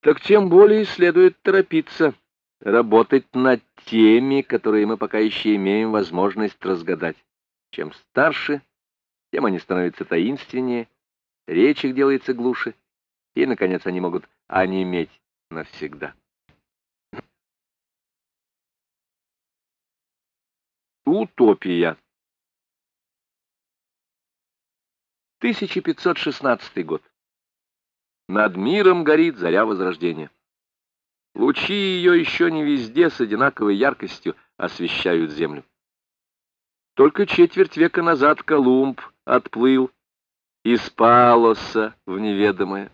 так тем более следует торопиться, работать над теми, которые мы пока еще имеем возможность разгадать. Чем старше, тем они становятся таинственнее, речь их делается глуше, и, наконец, они могут онеметь навсегда. Утопия 1516 год. Над миром горит заря Возрождения. Лучи ее еще не везде с одинаковой яркостью освещают землю. Только четверть века назад Колумб отплыл из Палоса в неведомое.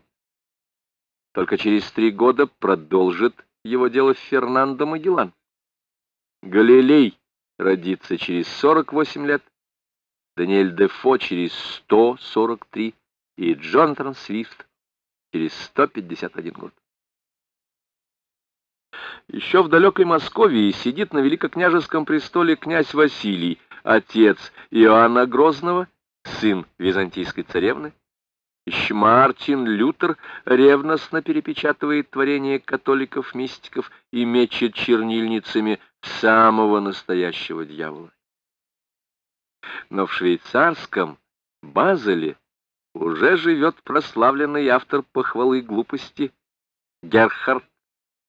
Только через три года продолжит его дело Фернандо Магеллан. Галилей родится через 48 лет, Даниэль Дефо через 143 и Джонатан Свифт через 151 год. Еще в далекой Московии сидит на великокняжеском престоле князь Василий, отец Иоанна Грозного, сын византийской царевны. Еще Мартин Лютер ревностно перепечатывает творения католиков-мистиков и мечет чернильницами самого настоящего дьявола. Но в швейцарском Базеле уже живет прославленный автор похвалы глупости Герхард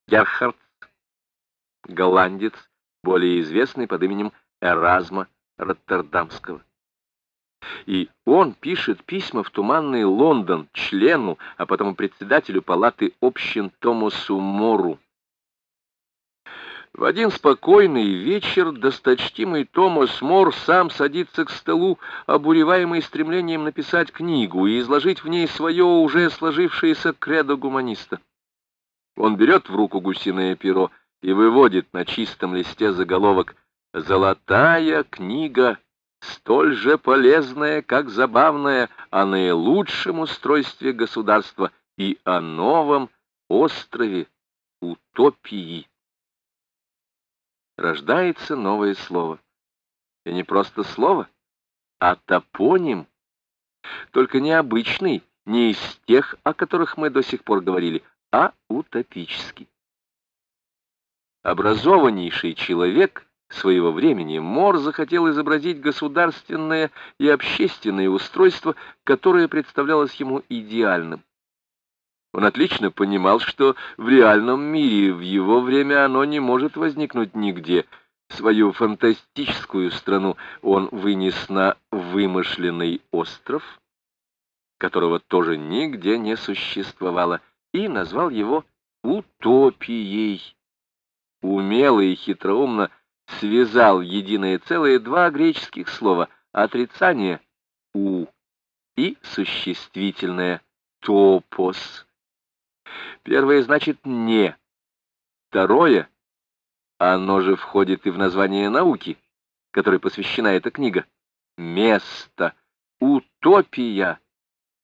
Герхард, голландец, более известный под именем Эразма Роттердамского. И он пишет письма в туманный Лондон члену, а потом председателю палаты общин Томасу Мору. В один спокойный вечер досточтимый Томас Мор сам садится к столу, обуреваемый стремлением написать книгу и изложить в ней свое уже сложившееся кредо гуманиста. Он берет в руку гусиное перо и выводит на чистом листе заголовок «Золотая книга, столь же полезная, как забавная, о наилучшем устройстве государства и о новом острове утопии» рождается новое слово. И не просто слово, а топоним. Только необычный, не из тех, о которых мы до сих пор говорили, а утопический. Образованнейший человек своего времени Мор захотел изобразить государственное и общественное устройство, которое представлялось ему идеальным. Он отлично понимал, что в реальном мире в его время оно не может возникнуть нигде. Свою фантастическую страну он вынес на вымышленный остров, которого тоже нигде не существовало, и назвал его утопией. Умело и хитроумно связал единое целое два греческих слова отрицание «у» и существительное «топос». Первое значит «не». Второе, оно же входит и в название науки, которой посвящена эта книга. Место. Утопия.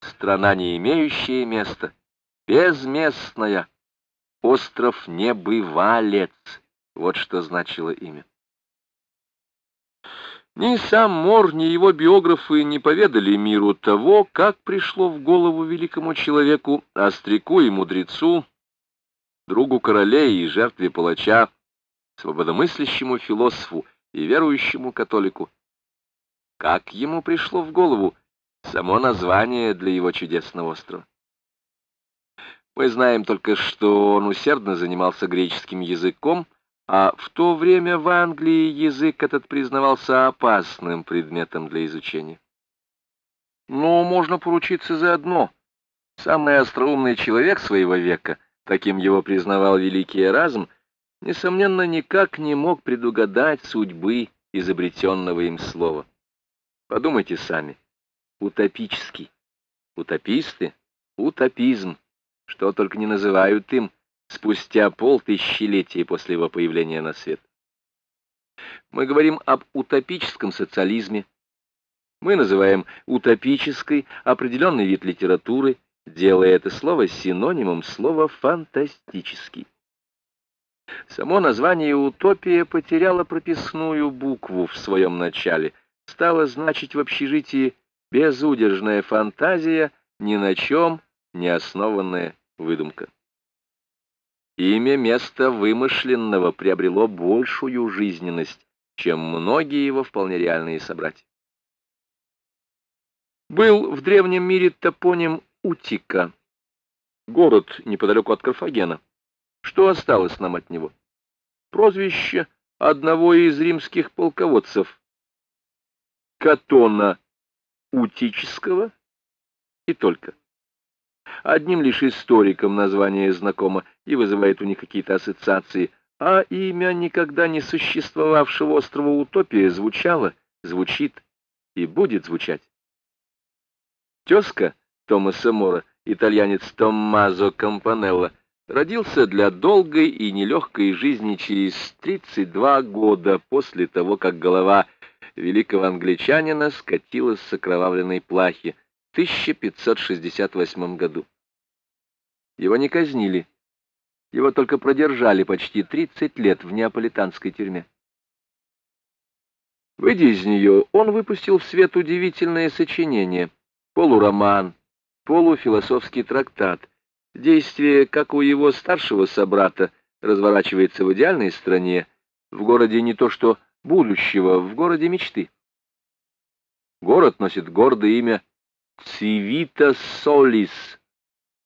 Страна, не имеющая места. Безместная. Остров Небывалец. Вот что значило имя. Ни сам Мор, ни его биографы не поведали миру того, как пришло в голову великому человеку, остряку и мудрецу, другу королей и жертве палача, свободомыслящему философу и верующему католику. Как ему пришло в голову само название для его чудесного острова? Мы знаем только, что он усердно занимался греческим языком, а в то время в Англии язык этот признавался опасным предметом для изучения. Но можно поручиться за одно. Самый остроумный человек своего века, таким его признавал великий Эразм, несомненно, никак не мог предугадать судьбы изобретенного им слова. Подумайте сами. Утопический. Утописты. Утопизм. Что только не называют им спустя полтысячелетия после его появления на свет. Мы говорим об утопическом социализме. Мы называем утопической определенный вид литературы, делая это слово синонимом слова «фантастический». Само название «утопия» потеряло прописную букву в своем начале, стало значить в общежитии безудержная фантазия, ни на чем не основанная выдумка. Имя места вымышленного приобрело большую жизненность, чем многие его вполне реальные собратья. Был в древнем мире топоним Утика, город неподалеку от Карфагена. Что осталось нам от него? Прозвище одного из римских полководцев, Катона Утического и только. Одним лишь историкам название знакомо и вызывает у них какие-то ассоциации, а имя никогда не существовавшего острова Утопия звучало, звучит и будет звучать. Тезка Томаса Мора, итальянец Томмазо Кампанелло, родился для долгой и нелегкой жизни через 32 года после того, как голова великого англичанина скатилась с окровавленной плахи в 1568 году. Его не казнили, его только продержали почти 30 лет в неаполитанской тюрьме. Выйдя из нее, он выпустил в свет удивительное сочинение, полуроман, полуфилософский трактат, Действие, как у его старшего собрата, разворачивается в идеальной стране, в городе не то что будущего, в городе мечты. Город носит гордое имя Цивита Солис,